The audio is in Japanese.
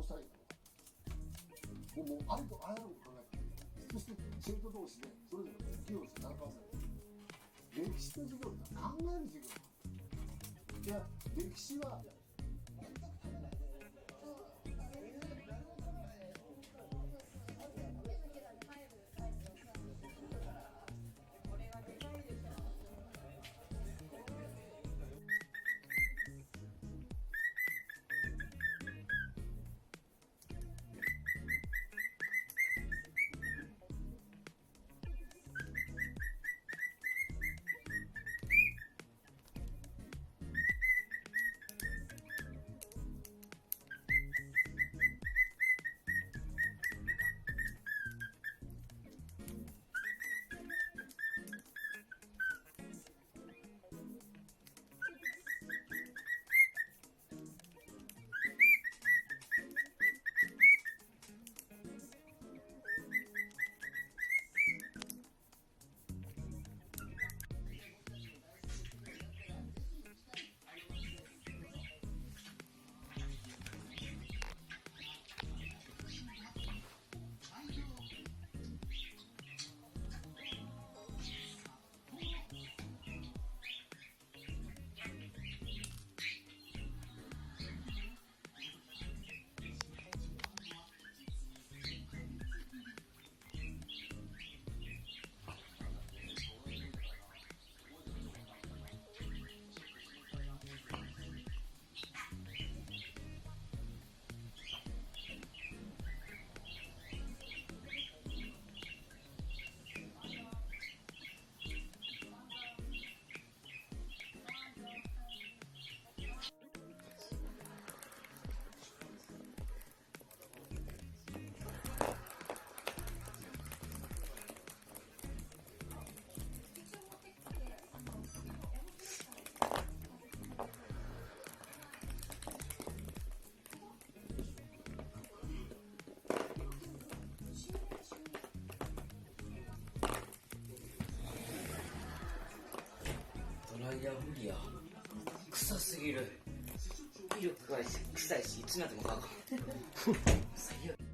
うしたらいいのもうもうありとあらゆること考えてそして生徒同士でそれぞれ議論して戦わせる歴史の授業って考える授業。いや歴史はいや臭すぎる。威力が臭いしいつまでも乾かん最悪